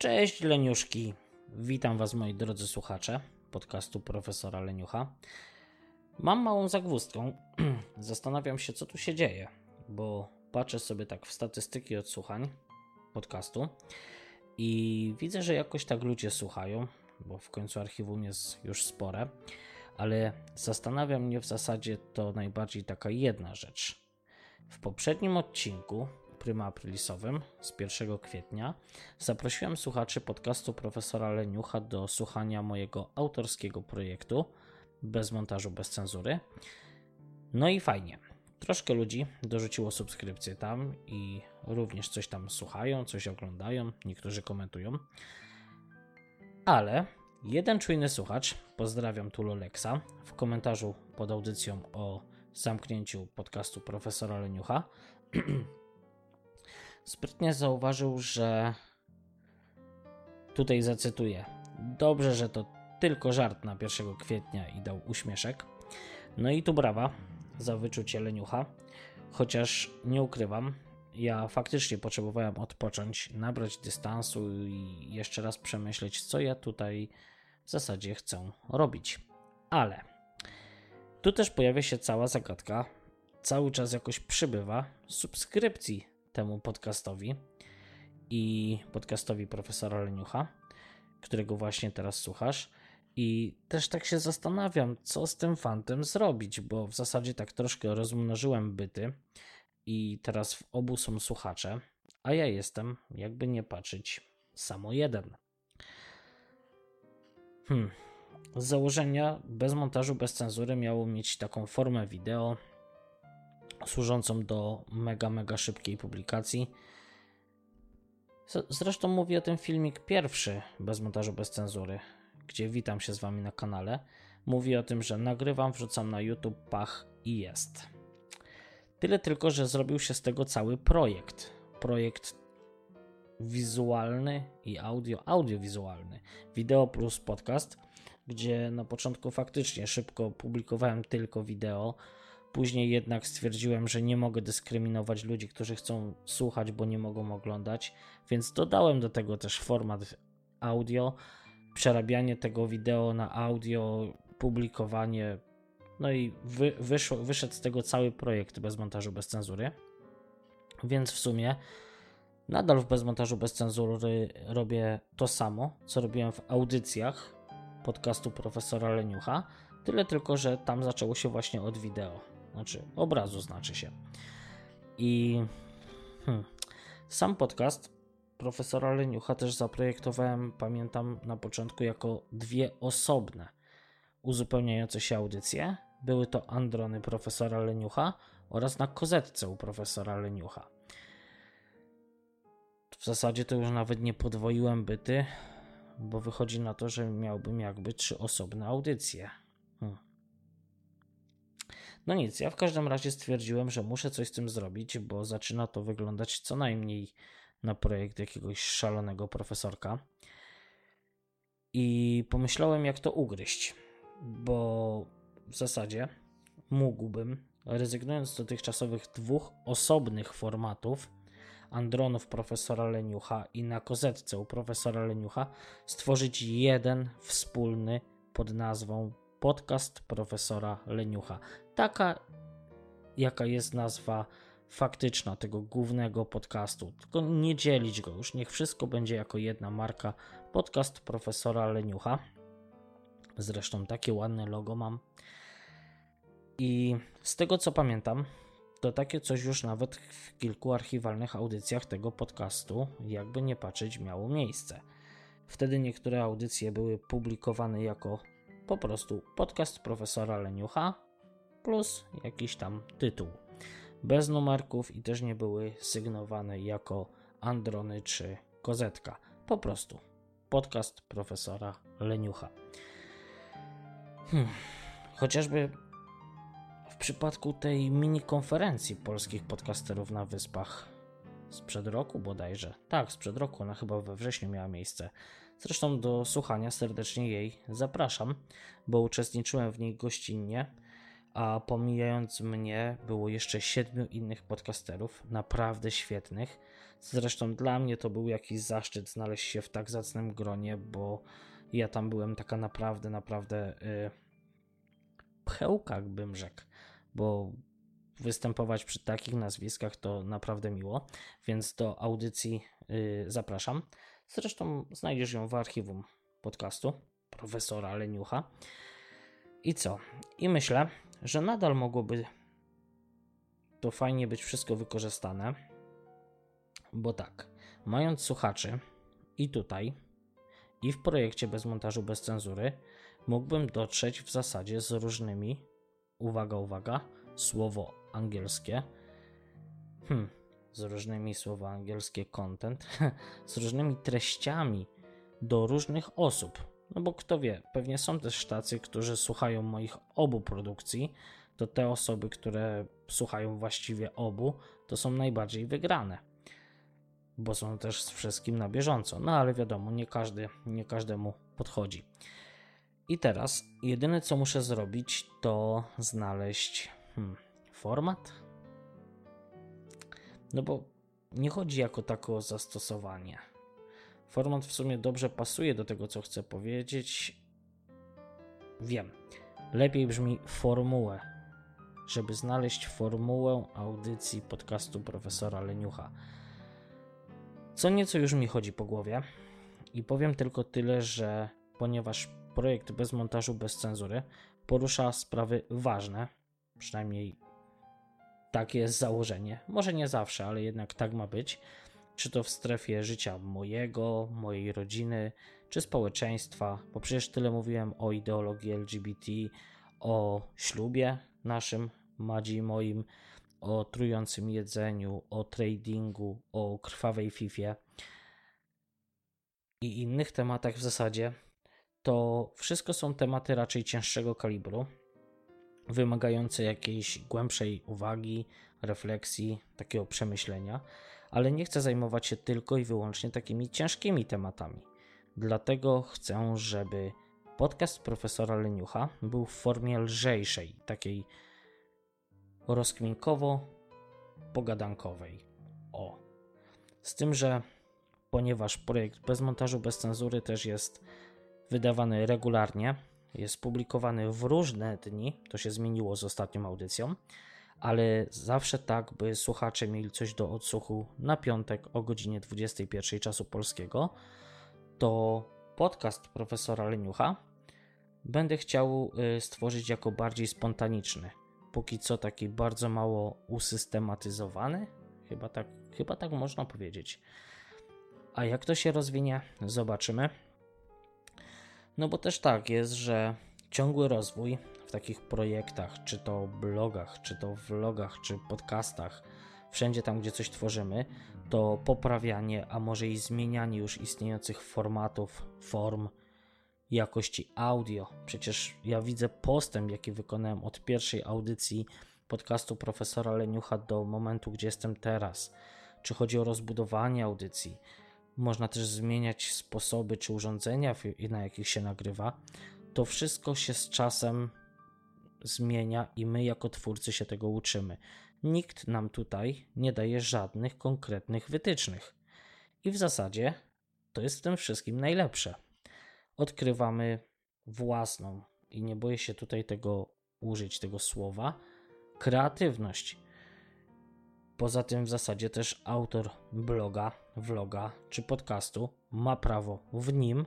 Cześć Leniuszki. Witam Was moi drodzy słuchacze podcastu profesora Leniucha. Mam małą zagwózdkę. Zastanawiam się co tu się dzieje, bo patrzę sobie tak w statystyki odsłuchań podcastu i widzę, że jakoś tak ludzie słuchają, bo w końcu archiwum jest już spore, ale zastanawia mnie w zasadzie to najbardziej taka jedna rzecz. W poprzednim odcinku Prima Aprilisowym z 1 kwietnia zaprosiłem słuchaczy podcastu profesora Leniucha do słuchania mojego autorskiego projektu bez montażu, bez cenzury. No i fajnie. Troszkę ludzi dorzuciło subskrypcję tam i również coś tam słuchają, coś oglądają, niektórzy komentują. Ale jeden czujny słuchacz, pozdrawiam tu Loleksa, w komentarzu pod audycją o zamknięciu podcastu profesora Leniucha sprytnie zauważył, że tutaj zacytuję: Dobrze, że to tylko żart na 1 kwietnia i dał uśmieszek. No i tu brawa za wyczucie leniucha, chociaż nie ukrywam, ja faktycznie potrzebowałem odpocząć, nabrać dystansu i jeszcze raz przemyśleć, co ja tutaj w zasadzie chcę robić. Ale tu też pojawia się cała zagadka. Cały czas jakoś przybywa subskrypcji temu podcastowi i podcastowi profesora Leniucha, którego właśnie teraz słuchasz. I też tak się zastanawiam, co z tym fantem zrobić, bo w zasadzie tak troszkę rozmnożyłem byty i teraz w obu są słuchacze, a ja jestem, jakby nie patrzeć, samo jeden. Hmm. Z założenia bez montażu, bez cenzury miało mieć taką formę wideo, służącą do mega, mega szybkiej publikacji. Zresztą mówi o tym filmik pierwszy, bez montażu, bez cenzury, gdzie witam się z Wami na kanale. Mówi o tym, że nagrywam, wrzucam na YouTube, pach i jest. Tyle tylko, że zrobił się z tego cały projekt. Projekt wizualny i audio, audiowizualny. Wideo plus podcast, gdzie na początku faktycznie szybko publikowałem tylko wideo, Później jednak stwierdziłem, że nie mogę dyskryminować ludzi, którzy chcą słuchać, bo nie mogą oglądać, więc dodałem do tego też format audio, przerabianie tego wideo na audio, publikowanie. No i wy, wyszło, wyszedł z tego cały projekt bez montażu, bez cenzury. Więc w sumie nadal w bez montażu, bez cenzury robię to samo, co robiłem w audycjach podcastu profesora Leniucha. Tyle tylko, że tam zaczęło się właśnie od wideo. Znaczy, obrazu znaczy się. I hmm, sam podcast profesora Leniucha też zaprojektowałem, pamiętam na początku, jako dwie osobne uzupełniające się audycje. Były to Androny profesora Leniucha oraz na kozetce u profesora Leniucha. W zasadzie to już nawet nie podwoiłem byty, bo wychodzi na to, że miałbym jakby trzy osobne audycje. Hmm. No nic, ja w każdym razie stwierdziłem, że muszę coś z tym zrobić, bo zaczyna to wyglądać co najmniej na projekt jakiegoś szalonego profesorka. I pomyślałem, jak to ugryźć, bo w zasadzie mógłbym, rezygnując z dotychczasowych dwóch osobnych formatów, Andronów profesora Leniucha i na kozetce u profesora Leniucha, stworzyć jeden wspólny pod nazwą podcast profesora Leniucha. Taka, jaka jest nazwa faktyczna tego głównego podcastu. Tylko nie dzielić go już, niech wszystko będzie jako jedna marka. Podcast profesora Leniucha. Zresztą takie ładne logo mam. I z tego co pamiętam, to takie coś już nawet w kilku archiwalnych audycjach tego podcastu, jakby nie patrzeć, miało miejsce. Wtedy niektóre audycje były publikowane jako po prostu podcast profesora Leniucha plus jakiś tam tytuł. Bez numerków i też nie były sygnowane jako Androny czy Kozetka. Po prostu podcast profesora Leniucha. Hmm. Chociażby w przypadku tej mini konferencji polskich podcasterów na Wyspach sprzed roku bodajże. Tak, sprzed roku, ona chyba we wrześniu miała miejsce. Zresztą do słuchania serdecznie jej zapraszam, bo uczestniczyłem w niej gościnnie, a pomijając mnie było jeszcze siedmiu innych podcasterów, naprawdę świetnych. Zresztą dla mnie to był jakiś zaszczyt znaleźć się w tak zacnym gronie, bo ja tam byłem taka naprawdę, naprawdę yy, pchełka, bym rzekł, bo występować przy takich nazwiskach to naprawdę miło, więc do audycji yy, zapraszam. Zresztą znajdziesz ją w archiwum podcastu profesora Leniucha. I co? I myślę, że nadal mogłoby to fajnie być wszystko wykorzystane, bo tak, mając słuchaczy i tutaj, i w projekcie bez montażu, bez cenzury, mógłbym dotrzeć w zasadzie z różnymi, uwaga, uwaga, słowo angielskie, hmm, z różnymi słowa angielskie content, z różnymi treściami do różnych osób. No bo kto wie, pewnie są też tacy, którzy słuchają moich obu produkcji. To te osoby, które słuchają właściwie obu, to są najbardziej wygrane. Bo są też z wszystkim na bieżąco. No ale wiadomo, nie każdy, nie każdemu podchodzi. I teraz jedyne co muszę zrobić, to znaleźć hmm, format. No bo nie chodzi jako tako o zastosowanie Format w sumie dobrze pasuje do tego, co chcę powiedzieć. Wiem. Lepiej brzmi formułę, żeby znaleźć formułę audycji podcastu profesora Leniucha. Co nieco już mi chodzi po głowie i powiem tylko tyle, że ponieważ projekt bez montażu, bez cenzury porusza sprawy ważne, przynajmniej takie jest założenie. Może nie zawsze, ale jednak tak ma być. Czy to w strefie życia mojego, mojej rodziny, czy społeczeństwa, bo przecież tyle mówiłem o ideologii LGBT, o ślubie naszym, Madzi moim, o trującym jedzeniu, o tradingu, o krwawej fifie i innych tematach w zasadzie, to wszystko są tematy raczej cięższego kalibru, wymagające jakiejś głębszej uwagi, refleksji, takiego przemyślenia ale nie chcę zajmować się tylko i wyłącznie takimi ciężkimi tematami. Dlatego chcę, żeby podcast profesora Leniucha był w formie lżejszej, takiej rozkminkowo-pogadankowej. O. Z tym, że ponieważ projekt bez montażu, bez cenzury też jest wydawany regularnie, jest publikowany w różne dni, to się zmieniło z ostatnią audycją, ale zawsze tak, by słuchacze mieli coś do odsłuchu na piątek o godzinie 21 czasu polskiego, to podcast profesora Leniucha będę chciał y, stworzyć jako bardziej spontaniczny. Póki co taki bardzo mało usystematyzowany, chyba tak, chyba tak można powiedzieć. A jak to się rozwinie, zobaczymy. No bo też tak jest, że ciągły rozwój w takich projektach, czy to blogach, czy to vlogach, czy podcastach, wszędzie tam, gdzie coś tworzymy, to poprawianie, a może i zmienianie już istniejących formatów, form, jakości audio. Przecież ja widzę postęp, jaki wykonałem od pierwszej audycji podcastu profesora Leniucha do momentu, gdzie jestem teraz. Czy chodzi o rozbudowanie audycji? Można też zmieniać sposoby czy urządzenia, na jakich się nagrywa. To wszystko się z czasem zmienia i my jako twórcy się tego uczymy. Nikt nam tutaj nie daje żadnych konkretnych wytycznych. I w zasadzie to jest w tym wszystkim najlepsze. Odkrywamy własną, i nie boję się tutaj tego użyć, tego słowa, kreatywność. Poza tym w zasadzie też autor bloga, vloga czy podcastu ma prawo w nim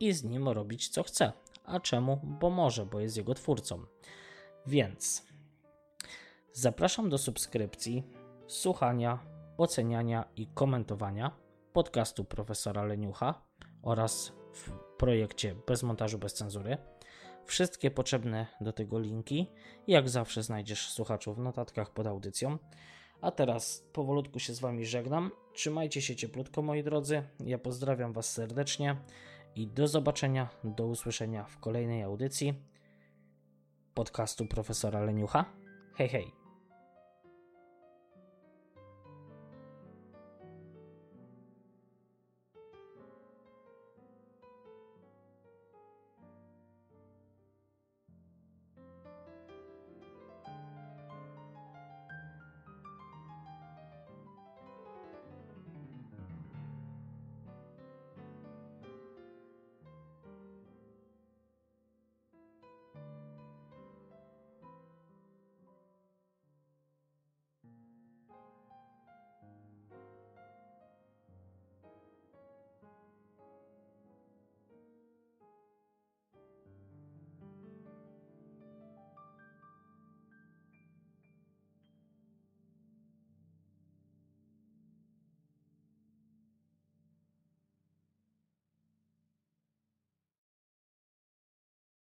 i z nim robić co chce. A czemu? Bo może, bo jest jego twórcą. Więc zapraszam do subskrypcji, słuchania, oceniania i komentowania podcastu profesora Leniucha oraz w projekcie bez montażu, bez cenzury. Wszystkie potrzebne do tego linki, jak zawsze, znajdziesz słuchaczu w notatkach pod audycją. A teraz powolutku się z Wami żegnam. Trzymajcie się cieplutko, moi drodzy. Ja pozdrawiam Was serdecznie i do zobaczenia, do usłyszenia w kolejnej audycji podcastu profesora Leniucha. Hej, hej!